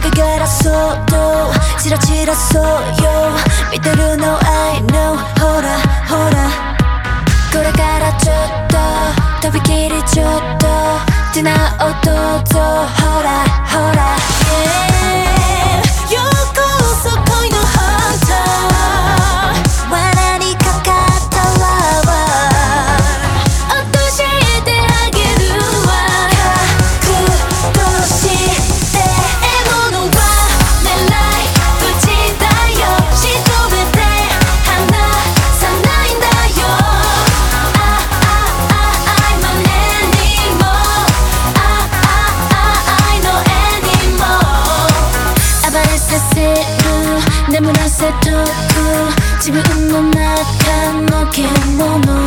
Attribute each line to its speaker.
Speaker 1: がらそっとチラチラそうよ。見てるの I know ほらほら。これからちょっととびきりちょっと。手なおどうぞ。ほらほら。Yeah 自分の中の獣。